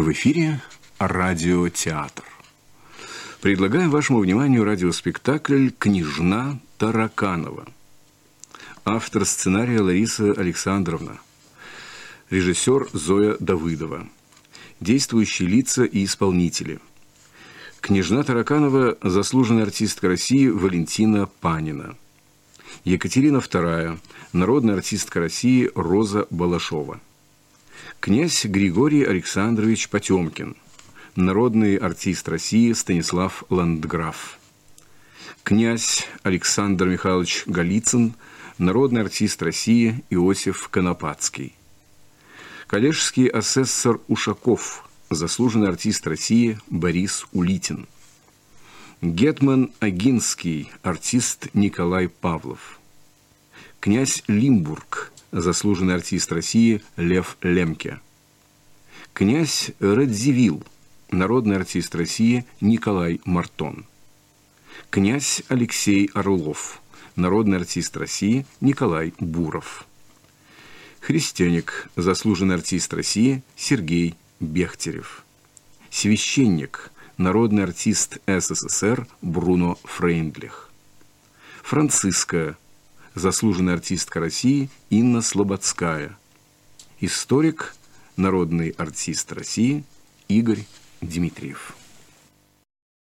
В эфире радиотеатр. Предлагаем вашему вниманию радиоспектакль «Княжна Тараканова». Автор сценария Лариса Александровна. Режиссер Зоя Давыдова. Действующие лица и исполнители. Княжна Тараканова – заслуженная артистка России Валентина Панина. Екатерина II – народная артистка России Роза Балашова. Князь Григорий Александрович Потемкин, народный артист России Станислав Ландграф. Князь Александр Михайлович Голицын, народный артист России Иосиф Конопатский. Коллежский асессор Ушаков, заслуженный артист России Борис Улитин. Гетман Агинский, артист Николай Павлов. Князь Лимбург, заслуженный артист России Лев Лемке. Князь Радзивилл, народный артист России Николай Мартон. Князь Алексей Орлов, народный артист России Николай Буров. Христианик, заслуженный артист России Сергей Бехтерев. Священник, народный артист СССР Бруно Фрейндлих. Франциска, заслуженная артистка России Инна Слободская, историк, народный артист России Игорь Дмитриев.